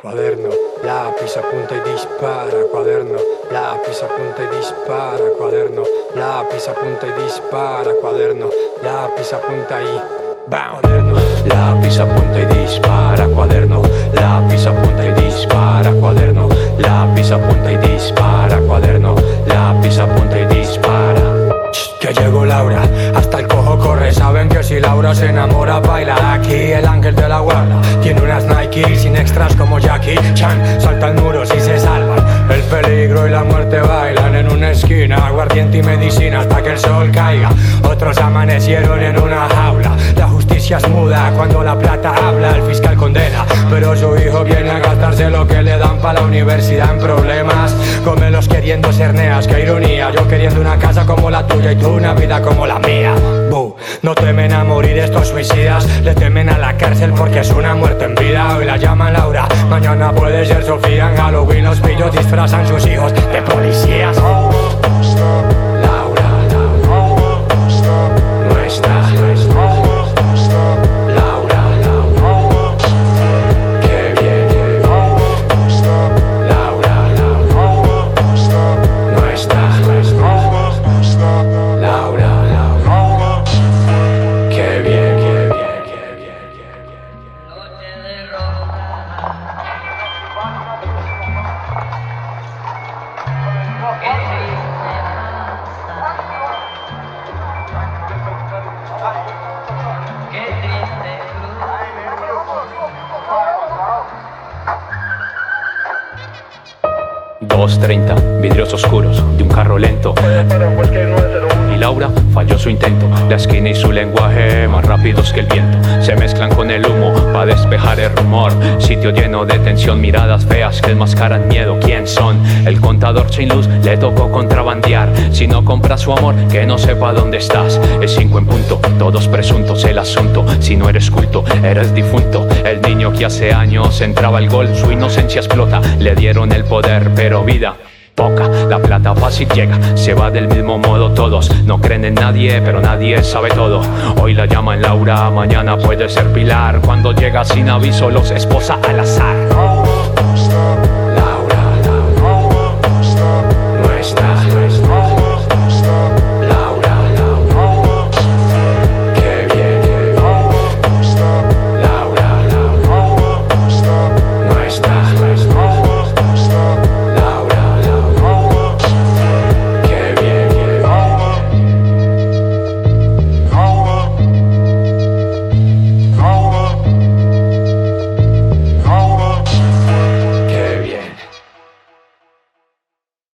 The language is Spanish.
Cuaderno, lápiz, apunta y dispara. Cuaderno, lápiz, apunta y dispara. Cuaderno, lápiz, apunta y dispara. Cuaderno, lápiz, apunta y. Cuaderno, lápiz, apunta y dispara. Cuaderno, lápiz, apunta y dispara. Cuaderno, lápiz, apunta y dispara. Cuaderno, lápiz, apunta y dispara. Que llegó Laura, hasta el cojo corre. Saben que si Laura se enamora, baila. Aquí el ángel de la guarda tiene unas Sin extras como Jackie Chan. Saltan muros y se salvan. El peligro y la muerte bailan en una esquina. Aguardiente y medicina hasta que el sol caiga. Otros amanecieron en una jaula. La justicia es muda cuando la plata habla. El fiscal condena, pero su hijo viene a gastarse lo que le dan para la universidad en problemas. Comelos queriendo ser neas, qué ironía. Yo queriendo una casa como la tuya y tú una vida como la mía. No temen a morir estos suicidas, le temen a la cárcel porque es una muerte en vida. Hoy la llaman Laura, mañana puede ser Sofía. En Halloween los pillos disfrazan sus hijos de policías. 2.30, vidrios oscuros de un carro lento. Laura falló su intento. La esquina y su lenguaje más rápidos que el viento. Se mezclan con el humo para despejar el rumor. Sitio lleno de tensión, miradas feas que enmascaran miedo. ¿Quién son? El contador sin luz le tocó contrabandear. Si no compras su amor, que no sepa dónde estás. Es cinco en punto, todos presuntos el asunto. Si no eres culto, eres difunto. El niño que hace años entraba al gol, su inocencia explota. Le dieron el poder, pero vida. Poca, la plata fácil llega, se va del mismo modo todos. No creen en nadie, pero nadie sabe todo. Hoy la llaman Laura, mañana puede ser Pilar. Cuando llega sin aviso, los esposa al azar.